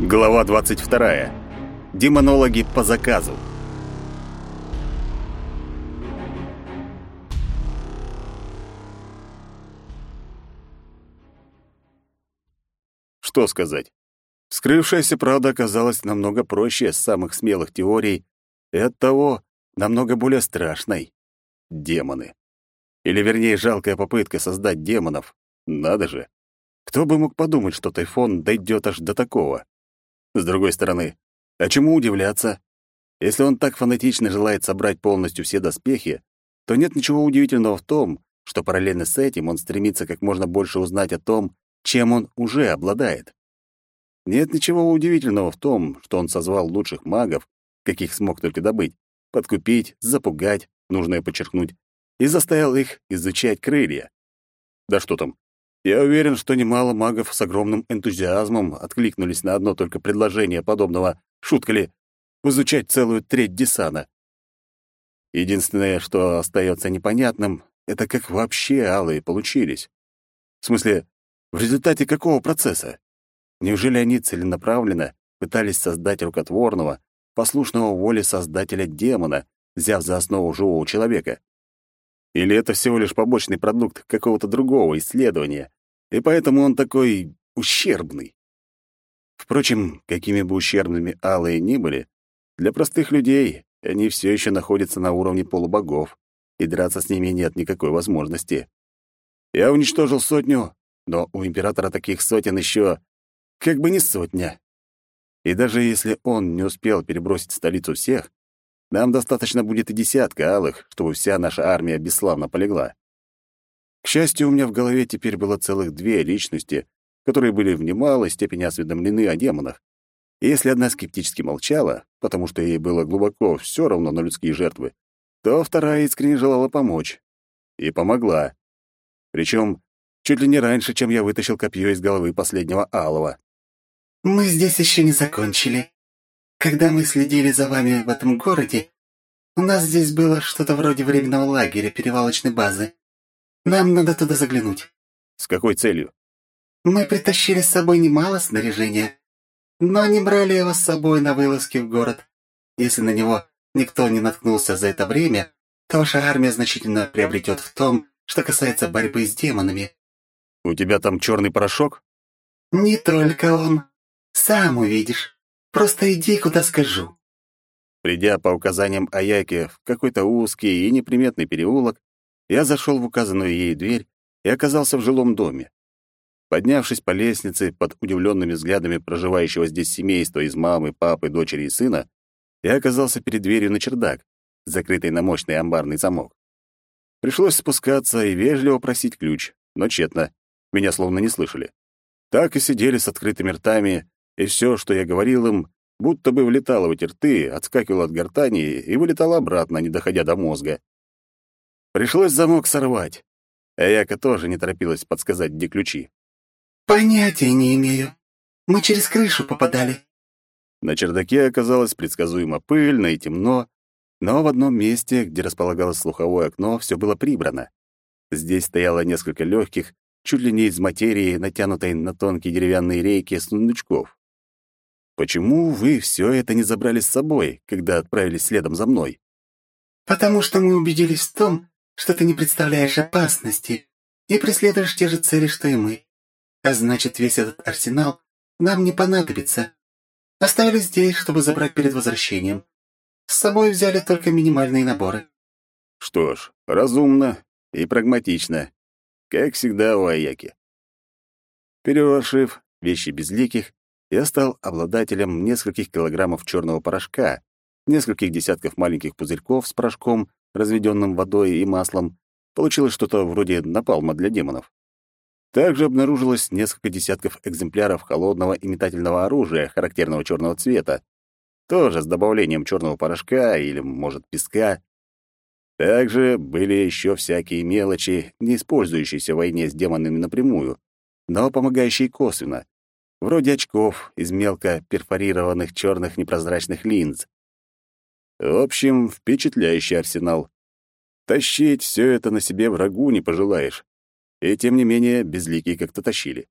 Глава 22. Демонологи по заказу. Что сказать? Скрывшаяся правда оказалась намного проще самых смелых теорий и оттого намного более страшной. Демоны. Или, вернее, жалкая попытка создать демонов. Надо же. Кто бы мог подумать, что Тайфон дойдет аж до такого? С другой стороны, а чему удивляться? Если он так фанатично желает собрать полностью все доспехи, то нет ничего удивительного в том, что параллельно с этим он стремится как можно больше узнать о том, чем он уже обладает. Нет ничего удивительного в том, что он созвал лучших магов, каких смог только добыть, подкупить, запугать, нужное подчеркнуть, и заставил их изучать крылья. Да что там, я уверен, что немало магов с огромным энтузиазмом откликнулись на одно только предложение подобного, шутка ли, изучать целую треть десана. Единственное, что остается непонятным, это как вообще алые получились. В смысле, в результате какого процесса? Неужели они целенаправленно пытались создать рукотворного, послушного воле создателя демона, взяв за основу живого человека? Или это всего лишь побочный продукт какого-то другого исследования, и поэтому он такой ущербный? Впрочем, какими бы ущербными алые ни были, для простых людей они все еще находятся на уровне полубогов, и драться с ними нет никакой возможности. Я уничтожил сотню, но у императора таких сотен еще как бы не сотня. И даже если он не успел перебросить столицу всех, нам достаточно будет и десятка алых, чтобы вся наша армия бесславно полегла. К счастью, у меня в голове теперь было целых две личности, которые были в немалой степени осведомлены о демонах. И если одна скептически молчала, потому что ей было глубоко все равно на людские жертвы, то вторая искренне желала помочь. И помогла. Причем чуть ли не раньше, чем я вытащил копье из головы последнего алого. «Мы здесь еще не закончили», когда мы следили за вами в этом городе, у нас здесь было что-то вроде временного лагеря, перевалочной базы. Нам надо туда заглянуть». «С какой целью?» «Мы притащили с собой немало снаряжения, но не брали его с собой на вылазки в город. Если на него никто не наткнулся за это время, то ваша армия значительно приобретет в том, что касается борьбы с демонами». «У тебя там черный порошок?» «Не только он. Сам увидишь». Просто иди, куда скажу». Придя по указаниям Аяки в какой-то узкий и неприметный переулок, я зашел в указанную ей дверь и оказался в жилом доме. Поднявшись по лестнице под удивленными взглядами проживающего здесь семейства из мамы, папы, дочери и сына, я оказался перед дверью на чердак, закрытой на мощный амбарный замок. Пришлось спускаться и вежливо просить ключ, но тщетно. Меня словно не слышали. Так и сидели с открытыми ртами, и все, что я говорил им, будто бы влетало в эти рты, отскакивало от гортани и вылетало обратно, не доходя до мозга. Пришлось замок сорвать. А Яка тоже не торопилась подсказать, где ключи. «Понятия не имею. Мы через крышу попадали». На чердаке оказалось предсказуемо пыльно и темно, но в одном месте, где располагалось слуховое окно, все было прибрано. Здесь стояло несколько легких, чуть ли не из материи, натянутой на тонкие деревянные рейки сундучков. Почему вы все это не забрали с собой, когда отправились следом за мной? Потому что мы убедились в том, что ты не представляешь опасности и преследуешь те же цели, что и мы. А значит, весь этот арсенал нам не понадобится. Оставили здесь, чтобы забрать перед возвращением. С собой взяли только минимальные наборы. Что ж, разумно и прагматично, как всегда у Аяки. Переворошив вещи безликих, я стал обладателем нескольких килограммов черного порошка, нескольких десятков маленьких пузырьков с порошком, разведенным водой и маслом. Получилось что-то вроде напалма для демонов. Также обнаружилось несколько десятков экземпляров холодного и оружия характерного черного цвета, тоже с добавлением черного порошка или, может, песка. Также были еще всякие мелочи, не использующиеся в войне с демонами напрямую, но помогающие косвенно, вроде очков из мелко перфорированных черных непрозрачных линз. В общем, впечатляющий арсенал. Тащить все это на себе врагу не пожелаешь. И тем не менее, безликие как-то тащили.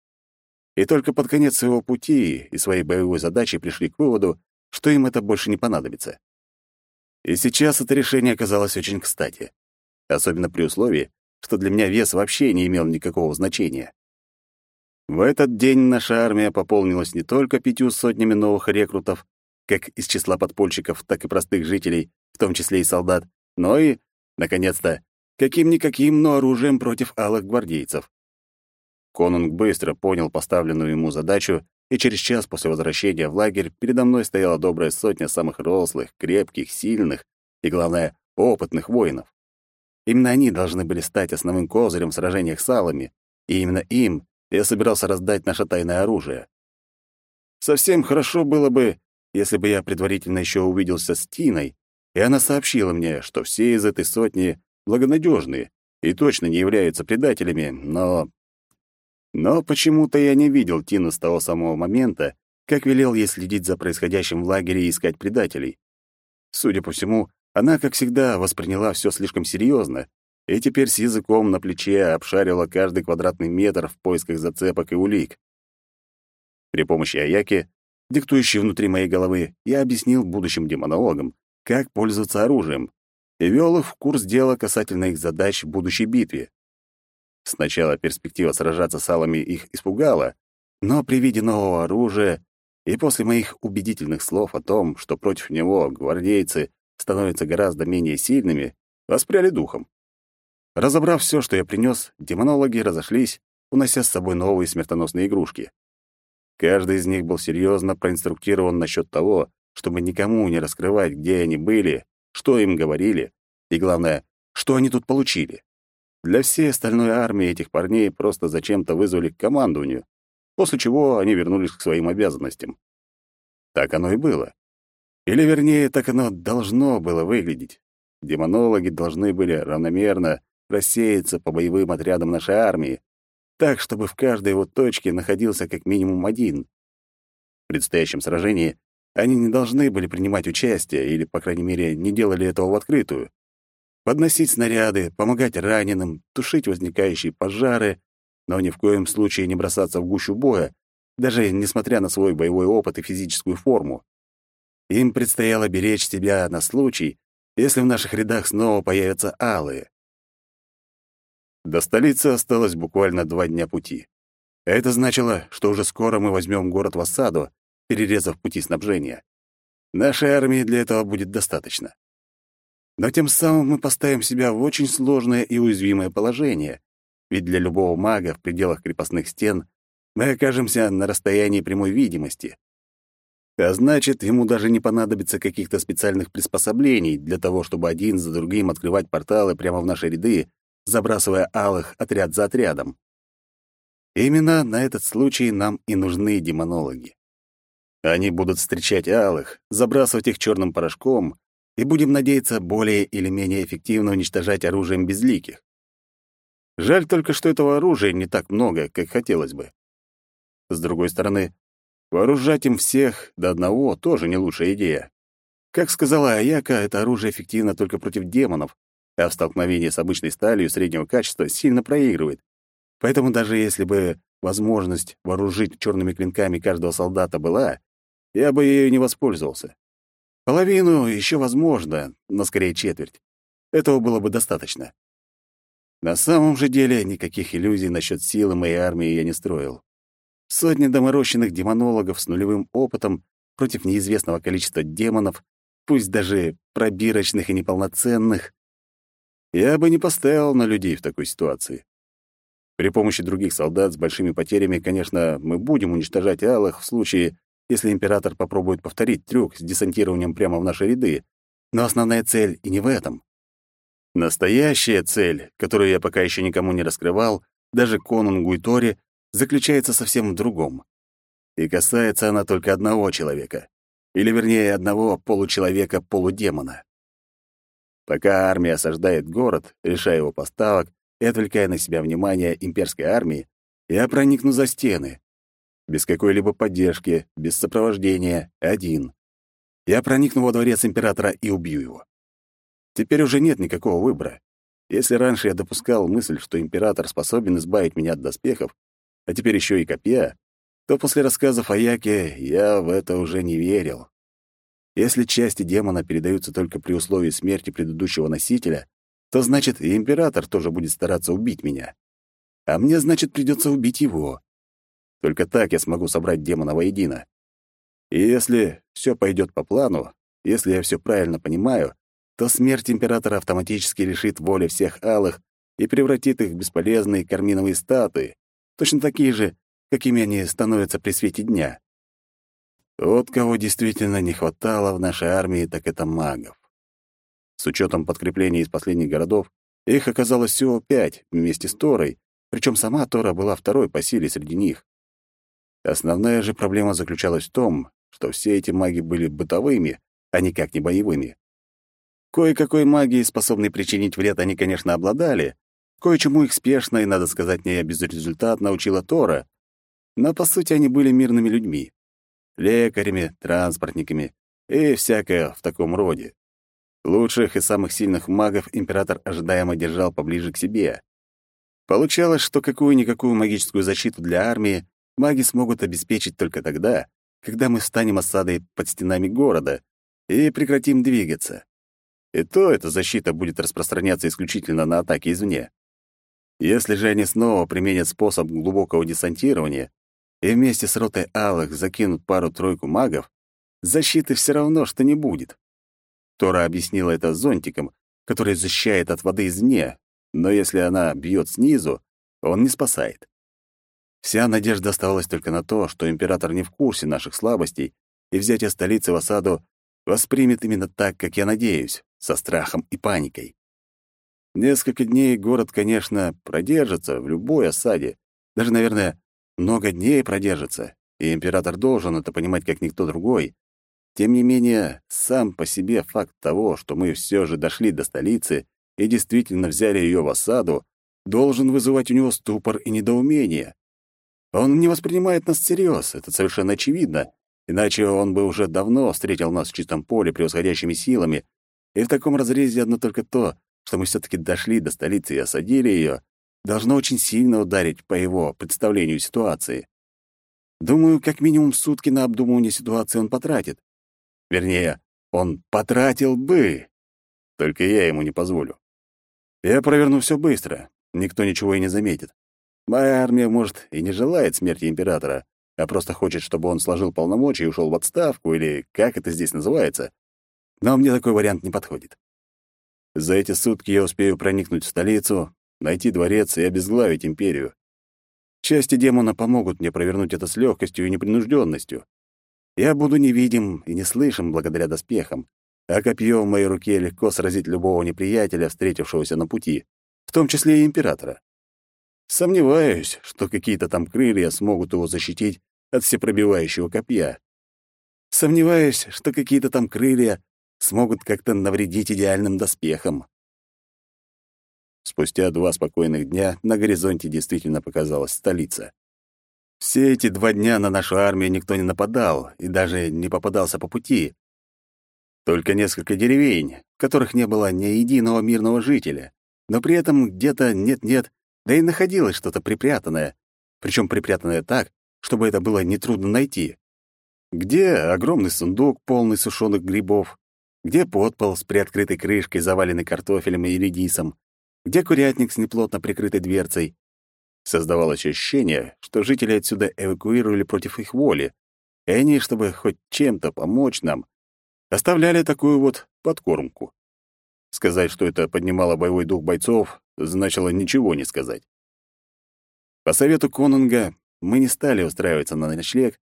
и только под конец своего пути и своей боевой задачи пришли к выводу, что им это больше не понадобится. И сейчас это решение оказалось очень кстати, особенно при условии, что для меня вес вообще не имел никакого значения. В этот день наша армия пополнилась не только пятью сотнями новых рекрутов, как из числа подпольщиков, так и простых жителей, в том числе и солдат, но и, наконец-то, каким-никаким, но оружием против алых гвардейцев. Конунг быстро понял поставленную ему задачу, и через час после возвращения в лагерь передо мной стояла добрая сотня самых рослых, крепких, сильных и, главное, опытных воинов. Именно они должны были стать основным козырем в сражениях с алами, и именно им я собирался раздать наше тайное оружие. Совсем хорошо было бы, если бы я предварительно еще увиделся с Тиной, и она сообщила мне, что все из этой сотни благонадежные и точно не являются предателями, но... Но почему-то я не видел Тину с того самого момента, как велел ей следить за происходящим в лагере и искать предателей. Судя по всему, она, как всегда, восприняла все слишком серьезно и теперь с языком на плече обшарила каждый квадратный метр в поисках зацепок и улик. При помощи Аяки, диктующей внутри моей головы, я объяснил будущим демонологам, как пользоваться оружием, и вел их в курс дела касательно их задач в будущей битве. Сначала перспектива сражаться с алами их испугала, но при виде нового оружия и после моих убедительных слов о том, что против него гвардейцы становятся гораздо менее сильными, воспряли духом. Разобрав все, что я принес, демонологи разошлись, унося с собой новые смертоносные игрушки. Каждый из них был серьезно проинструктирован насчет того, чтобы никому не раскрывать, где они были, что им говорили, и, главное, что они тут получили. Для всей остальной армии этих парней просто зачем-то вызвали к командованию, после чего они вернулись к своим обязанностям. Так оно и было. Или, вернее, так оно должно было выглядеть. Демонологи должны были равномерно рассеяться по боевым отрядам нашей армии, так, чтобы в каждой его точке находился как минимум один. В предстоящем сражении они не должны были принимать участие, или, по крайней мере, не делали этого в открытую. Подносить снаряды, помогать раненым, тушить возникающие пожары, но ни в коем случае не бросаться в гущу боя, даже несмотря на свой боевой опыт и физическую форму. Им предстояло беречь себя на случай, если в наших рядах снова появятся алые. До столицы осталось буквально два дня пути. Это значило, что уже скоро мы возьмем город в осаду, перерезав пути снабжения. Нашей армии для этого будет достаточно. Но тем самым мы поставим себя в очень сложное и уязвимое положение, ведь для любого мага в пределах крепостных стен мы окажемся на расстоянии прямой видимости. А значит, ему даже не понадобится каких-то специальных приспособлений для того, чтобы один за другим открывать порталы прямо в наши ряды забрасывая алых отряд за отрядом. Именно на этот случай нам и нужны демонологи. Они будут встречать алых, забрасывать их черным порошком, и будем надеяться более или менее эффективно уничтожать оружием безликих. Жаль только, что этого оружия не так много, как хотелось бы. С другой стороны, вооружать им всех до одного тоже не лучшая идея. Как сказала Аяка, это оружие эффективно только против демонов, а в столкновении с обычной сталью среднего качества сильно проигрывает. Поэтому даже если бы возможность вооружить черными клинками каждого солдата была, я бы ею не воспользовался. Половину еще возможно, но скорее четверть. Этого было бы достаточно. На самом же деле никаких иллюзий насчет силы моей армии я не строил. Сотни доморощенных демонологов с нулевым опытом против неизвестного количества демонов, пусть даже пробирочных и неполноценных, я бы не поставил на людей в такой ситуации. При помощи других солдат с большими потерями, конечно, мы будем уничтожать алых в случае, если император попробует повторить трюк с десантированием прямо в наши ряды. Но основная цель и не в этом. Настоящая цель, которую я пока еще никому не раскрывал, даже конунгу и Торе, заключается совсем в другом. И касается она только одного человека. Или, вернее, одного получеловека-полудемона. Пока армия осаждает город, решая его поставок и отвлекая на себя внимание имперской армии, я проникну за стены. Без какой-либо поддержки, без сопровождения, один. Я проникну во дворец императора и убью его. Теперь уже нет никакого выбора. Если раньше я допускал мысль, что император способен избавить меня от доспехов, а теперь еще и копья, то после рассказов о Яке я в это уже не верил. Если части демона передаются только при условии смерти предыдущего носителя, то значит и император тоже будет стараться убить меня. А мне, значит, придется убить его. Только так я смогу собрать демона воедино. И если все пойдет по плану, если я все правильно понимаю, то смерть императора автоматически лишит воли всех алых и превратит их в бесполезные карминовые статуи, точно такие же, какими они становятся при свете дня. Вот кого действительно не хватало в нашей армии, так это магов. С учетом подкреплений из последних городов, их оказалось всего пять вместе с Торой, причем сама Тора была второй по силе среди них. Основная же проблема заключалась в том, что все эти маги были бытовыми, а никак не боевыми. Кое-какой магией, способной причинить вред, они, конечно, обладали. Кое-чему их спешно и, надо сказать, не безрезультатно учила Тора. Но, по сути, они были мирными людьми. Лекарями, транспортниками и всякое в таком роде. Лучших и самых сильных магов император ожидаемо держал поближе к себе. Получалось, что какую-никакую магическую защиту для армии маги смогут обеспечить только тогда, когда мы встанем осадой под стенами города и прекратим двигаться. И то эта защита будет распространяться исключительно на атаки извне. Если же они снова применят способ глубокого десантирования и вместе с ротой алых закинут пару-тройку магов, защиты все равно что не будет. Тора объяснила это зонтиком, который защищает от воды извне, но если она бьет снизу, он не спасает. Вся надежда оставалась только на то, что император не в курсе наших слабостей, и взятие столицы в осаду воспримет именно так, как я надеюсь, со страхом и паникой. Несколько дней город, конечно, продержится в любой осаде, даже, наверное, много дней продержится, и император должен это понимать как никто другой, тем не менее, сам по себе факт того, что мы все же дошли до столицы и действительно взяли ее в осаду, должен вызывать у него ступор и недоумение. Он не воспринимает нас всерьез, это совершенно очевидно, иначе он бы уже давно встретил нас в чистом поле превосходящими силами, и в таком разрезе одно только то, что мы все таки дошли до столицы и осадили ее, должно очень сильно ударить по его представлению ситуации. Думаю, как минимум сутки на обдумывание ситуации он потратит. Вернее, он потратил бы. Только я ему не позволю. Я проверну все быстро. Никто ничего и не заметит. Моя армия, может, и не желает смерти императора, а просто хочет, чтобы он сложил полномочия и ушел в отставку, или как это здесь называется. Но мне такой вариант не подходит. За эти сутки я успею проникнуть в столицу, найти дворец и обезглавить империю. Части демона помогут мне провернуть это с легкостью и непринужденностью. Я буду невидим и не слышим благодаря доспехам, а копье в моей руке легко сразить любого неприятеля, встретившегося на пути, в том числе и императора. Сомневаюсь, что какие-то там крылья смогут его защитить от всепробивающего копья. Сомневаюсь, что какие-то там крылья смогут как-то навредить идеальным доспехам. Спустя два спокойных дня на горизонте действительно показалась столица. Все эти два дня на нашу армию никто не нападал и даже не попадался по пути. Только несколько деревень, в которых не было ни единого мирного жителя. Но при этом где-то нет-нет, да и находилось что-то припрятанное. Причем припрятанное так, чтобы это было нетрудно найти. Где огромный сундук, полный сушеных грибов, где подпол с приоткрытой крышкой, заваленный картофелем и редисом, где курятник с неплотно прикрытой дверцей, Создавалось ощущение, что жители отсюда эвакуировали против их воли, и они, чтобы хоть чем-то помочь нам, оставляли такую вот подкормку. Сказать, что это поднимало боевой дух бойцов, значило ничего не сказать. По совету Конунга мы не стали устраиваться на ночлег,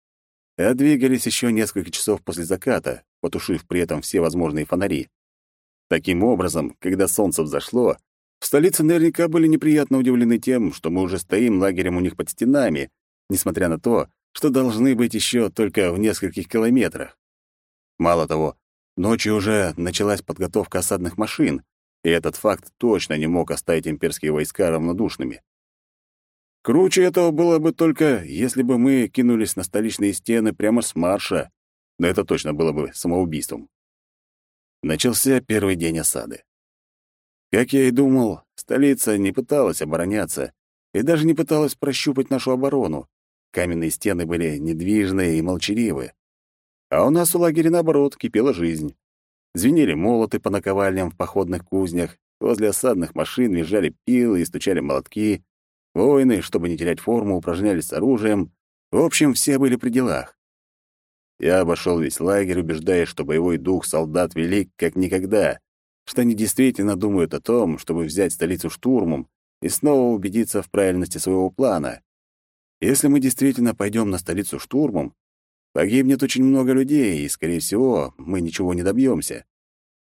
а двигались еще несколько часов после заката, потушив при этом все возможные фонари. Таким образом, когда солнце взошло, в столице наверняка были неприятно удивлены тем, что мы уже стоим лагерем у них под стенами, несмотря на то, что должны быть еще только в нескольких километрах. Мало того, ночью уже началась подготовка осадных машин, и этот факт точно не мог оставить имперские войска равнодушными. Круче этого было бы только, если бы мы кинулись на столичные стены прямо с марша, но это точно было бы самоубийством. Начался первый день осады. Как я и думал, столица не пыталась обороняться и даже не пыталась прощупать нашу оборону. каменные стены были недвижные и молчаливы. А у нас в лагере, наоборот, кипела жизнь. Звенели молоты по наковальням в походных кузнях, возле осадных машин визжали пилы и стучали молотки. Воины, чтобы не терять форму, упражнялись с оружием. В общем, все были при делах. Я обошел весь лагерь, убеждаясь, что боевой дух солдат велик как никогда, что они действительно думают о том, чтобы взять столицу штурмом и снова убедиться в правильности своего плана. Если мы действительно пойдем на столицу штурмом, погибнет очень много людей, и, скорее всего, мы ничего не добьемся.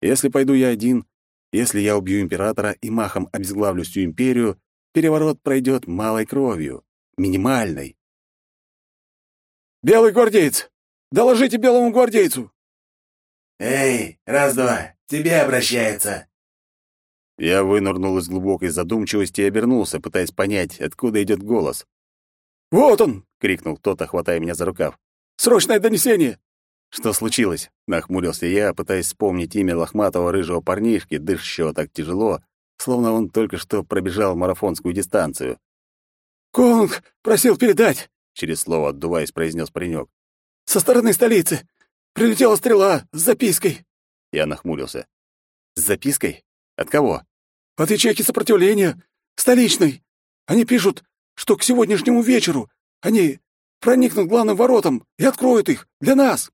Если пойду я один, если я убью императора и махом обезглавлю всю империю, переворот пройдет малой кровью, минимальной. «Белый гвардеец! Доложите белому гвардейцу!» «Эй, раз-два, тебе обращается!» Я вынырнул из глубокой задумчивости и обернулся, пытаясь понять, откуда идет голос. «Вот он!» — крикнул кто-то, хватая меня за рукав. «Срочное донесение!» «Что случилось?» — нахмурился я, пытаясь вспомнить имя лохматого рыжего парнишки, дышащего так тяжело, словно он только что пробежал марафонскую дистанцию. «Конг просил передать!» — через слово отдуваясь, произнес паренек. Со стороны столицы. Прилетела стрела с запиской. Я нахмурился. С запиской? От кого? От ячейки сопротивления. Столичной. Они пишут, что к сегодняшнему вечеру они проникнут главным воротам и откроют их для нас.